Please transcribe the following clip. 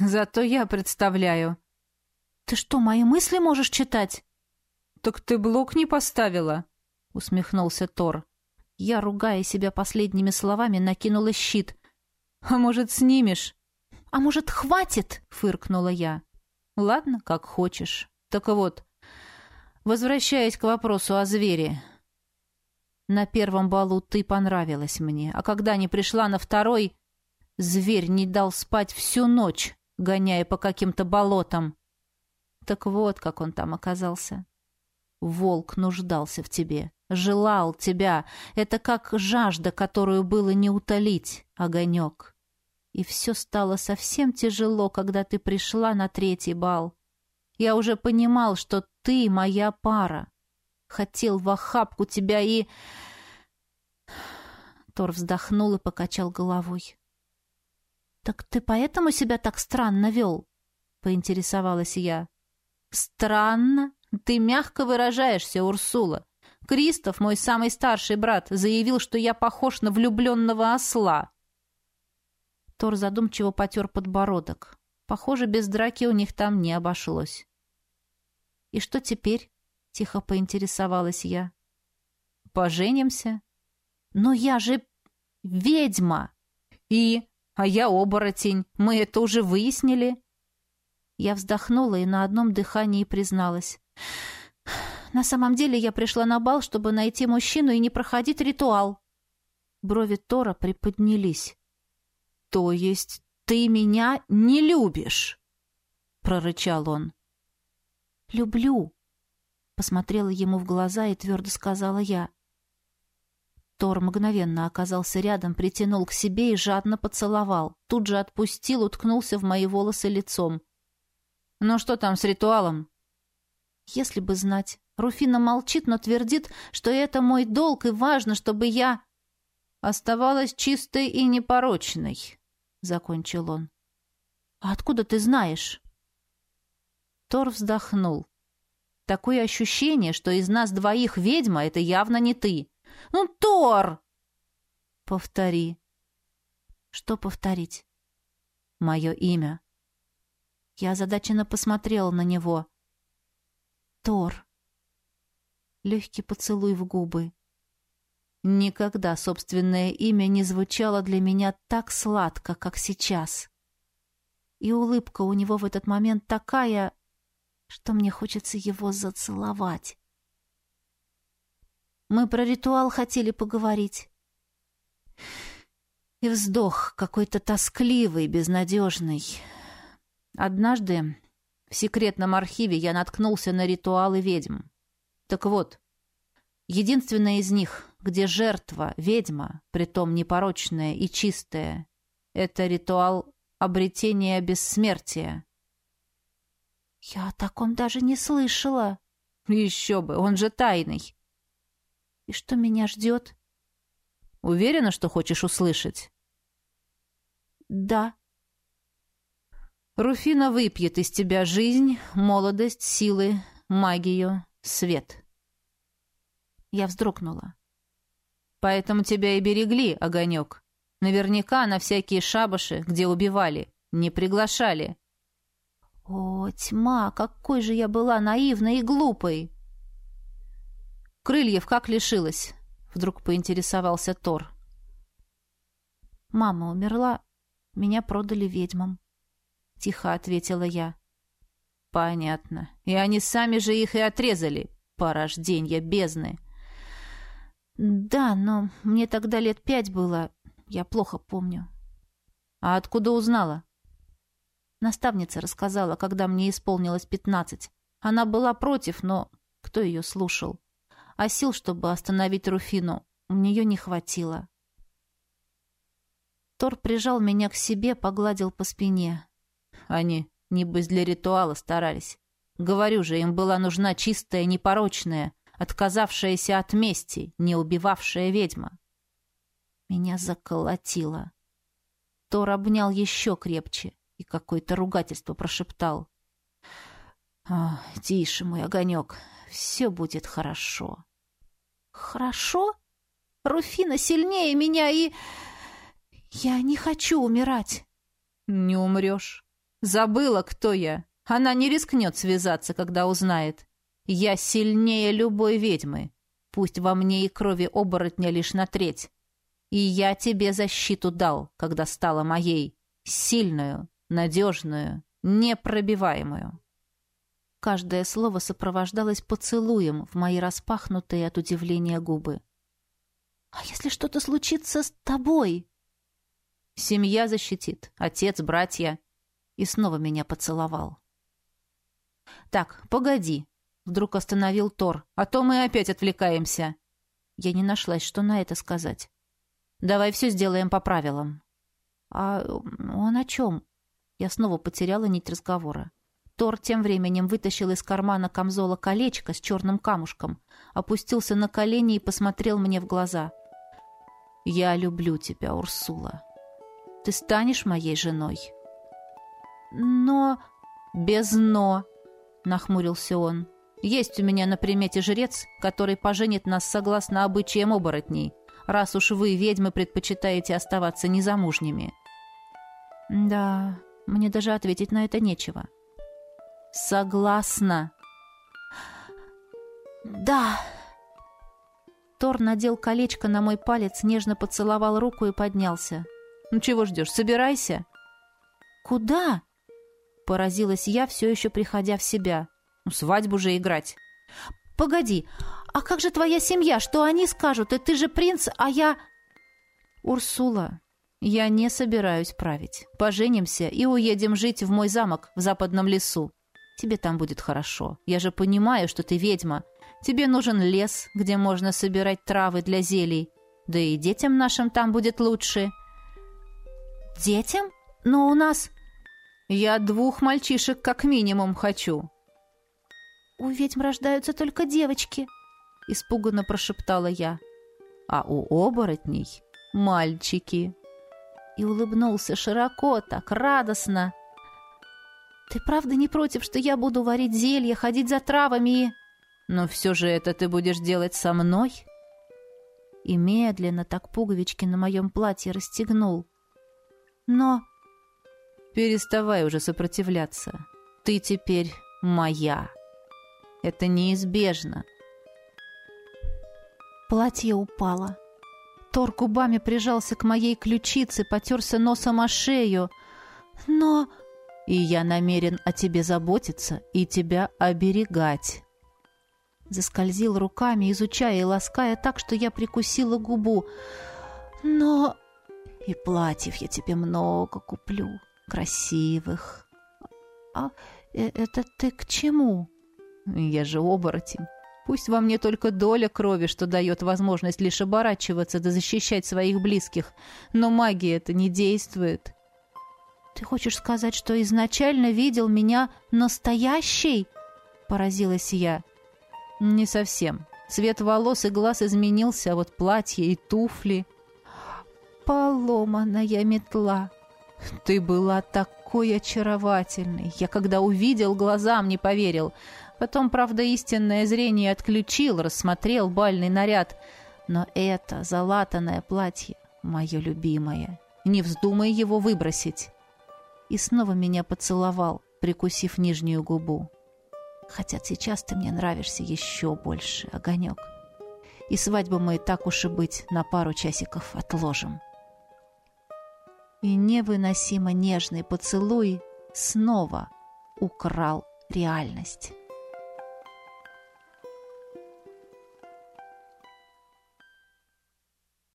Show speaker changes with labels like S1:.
S1: Зато я представляю.
S2: Ты что, мои мысли можешь читать?
S1: Так ты блок не поставила, усмехнулся Тор.
S2: Я, ругая себя последними словами, накинула щит.
S1: А может, снимешь?
S2: А может, хватит? фыркнула я.
S1: Ладно, как хочешь. Так вот, возвращаясь к вопросу о звере. На первом балу ты понравилась мне, а когда не пришла на второй, зверь не дал спать всю ночь, гоняя по каким-то болотам. Так вот, как он там оказался. Волк нуждался в тебе, желал тебя. Это как жажда, которую было не утолить, огонек. И все стало совсем тяжело, когда ты пришла на третий бал. Я уже понимал, что ты моя пара. Хотел в охапку тебя и... Тор вздохнул и покачал головой.
S2: «Так ты поэтому себя так странно вел?» — поинтересовалась я.
S1: «Странно? Ты мягко выражаешься, Урсула. Кристоф, мой самый старший брат, заявил, что я похож на влюбленного осла». Тор задумчиво потер подбородок. Похоже, без драки у них там не обошлось. «И что теперь?» — тихо поинтересовалась я. «Поженимся?»
S2: «Но я же ведьма!»
S1: «И? А я оборотень. Мы это уже выяснили?»
S2: Я вздохнула и на одном дыхании призналась. «На самом деле я пришла на бал, чтобы найти мужчину и не проходить ритуал». Брови Тора приподнялись.
S1: «То есть ты меня не любишь?» — прорычал он.
S2: «Люблю», — посмотрела ему в глаза и твердо сказала я. Тор мгновенно оказался рядом, притянул к себе и жадно поцеловал. Тут же отпустил, уткнулся в мои волосы лицом.
S1: «Ну что там с ритуалом?»
S2: «Если бы знать. Руфина молчит, но твердит, что это мой долг, и важно, чтобы я...»
S1: «Оставалась чистой и непорочной», — закончил он.
S2: «А откуда ты знаешь?»
S1: Тор вздохнул. «Такое ощущение, что из нас двоих ведьма — это явно не ты». «Ну, Тор!»
S2: «Повтори». «Что повторить?»
S1: «Мое имя».
S2: Я озадаченно посмотрела на него. «Тор». Легкий поцелуй в губы. Никогда собственное имя не звучало для меня так сладко, как сейчас. И улыбка у него в этот момент такая, что мне хочется его зацеловать. Мы про ритуал хотели поговорить. И вздох какой-то тоскливый, безнадежный. Однажды в секретном архиве я наткнулся на ритуалы ведьм. Так вот, единственная из них, где жертва — ведьма, притом непорочная и чистая, это ритуал обретения бессмертия. «Я о таком даже не слышала».
S1: «Еще бы, он же тайный».
S2: «И что меня ждет?»
S1: «Уверена, что хочешь услышать?»
S2: «Да».
S1: Руфина выпьет из тебя жизнь, молодость, силы, магию, свет. Я вздрогнула. Поэтому тебя и берегли, огонек. Наверняка на всякие шабаши, где убивали, не приглашали.
S2: О, тьма, какой же я была наивной и глупой!
S1: Крыльев как лишилась? Вдруг поинтересовался Тор.
S2: Мама умерла, меня продали ведьмам. Тихо ответила я.
S1: Понятно. И они сами же их и отрезали. Порожденья бездны.
S2: Да, но мне тогда лет пять было. Я плохо помню.
S1: А откуда узнала?
S2: Наставница рассказала, когда мне исполнилось пятнадцать. Она была против, но кто ее слушал? А сил, чтобы остановить Руфину, у нее не хватило. Тор прижал меня к себе, погладил по спине.
S1: Они, небось, для ритуала старались. Говорю же, им была нужна чистая, непорочная, отказавшаяся от мести, не убивавшая ведьма. Меня заколотило. Тор обнял еще крепче и какое-то ругательство прошептал. «О, тише, мой огонек, все будет хорошо».
S2: «Хорошо? Руфина сильнее меня и... Я не хочу умирать».
S1: «Не умрешь. Забыла, кто я. Она не рискнет связаться, когда узнает. Я сильнее любой ведьмы. Пусть во мне и крови оборотня лишь на треть. И я тебе защиту дал, когда стала моей. Сильную, надежную, непробиваемую. Каждое слово сопровождалось поцелуем в мои распахнутые от удивления губы.
S2: «А если что-то случится с тобой?»
S1: «Семья защитит, отец, братья». И снова меня поцеловал. «Так, погоди», — вдруг остановил Тор, «а то мы опять отвлекаемся». Я не нашлась, что на это сказать. «Давай все сделаем по правилам». «А он о чем?» Я снова потеряла нить разговора. Тор тем временем вытащил из кармана камзола колечко с черным камушком, опустился на колени и посмотрел мне в глаза. «Я люблю тебя, Урсула. Ты станешь моей женой?»
S2: «Но...»
S1: «Без «но», — нахмурился он. «Есть у меня на примете жрец, который поженит нас согласно обычаям оборотней, раз уж вы, ведьмы, предпочитаете оставаться незамужними».
S2: «Да, мне даже ответить на это нечего».
S1: Согласна.
S2: Да.
S1: Тор надел колечко на мой палец, нежно поцеловал руку и поднялся. Ну чего ждешь? Собирайся.
S2: Куда?
S1: Поразилась я, все еще приходя в себя. Ну, свадьбу же играть.
S2: Погоди, а как же твоя семья? Что они скажут? И ты же принц, а я...
S1: Урсула, я не собираюсь править. Поженимся и уедем жить в мой замок в западном лесу. Тебе там будет хорошо. Я же понимаю, что ты ведьма. Тебе нужен лес, где можно собирать травы для зелий. Да и детям нашим там будет лучше».
S2: «Детям? Но у нас...»
S1: «Я двух мальчишек как минимум хочу».
S2: «У ведьм рождаются только девочки», — испуганно прошептала я.
S1: «А у оборотней мальчики».
S2: И улыбнулся широко, так радостно. «Ты правда не против, что я буду варить зелья, ходить за травами и...»
S1: «Но все же это ты будешь делать со мной?»
S2: И медленно так пуговички на моем платье расстегнул. «Но...»
S1: «Переставай уже сопротивляться. Ты теперь моя. Это неизбежно».
S2: Платье упало. Тор губами прижался к моей ключице, потерся носом о шею. «Но...»
S1: и я намерен о тебе заботиться и тебя оберегать».
S2: Заскользил руками, изучая и лаская так, что я прикусила губу. «Но...» «И платьев я тебе много куплю, красивых». «А э, это ты к чему?»
S1: «Я же оборотень. Пусть во мне только доля крови, что дает возможность лишь оборачиваться да защищать своих близких, но магия это не действует.
S2: «Ты хочешь сказать, что изначально видел меня настоящей?» — поразилась я.
S1: «Не совсем. Цвет волос и глаз изменился, а вот платье и туфли...»
S2: «Поломанная метла!»
S1: «Ты была такой очаровательной! Я когда увидел, глазам не поверил. Потом, правда, истинное зрение отключил, рассмотрел бальный наряд. Но это залатанное платье, мое любимое. Не вздумай его выбросить!» И снова меня поцеловал, прикусив нижнюю губу. Хотя сейчас ты мне нравишься еще больше, огонек. И свадьбу мы, так уж и быть, на пару часиков отложим. И невыносимо нежный поцелуй снова украл реальность.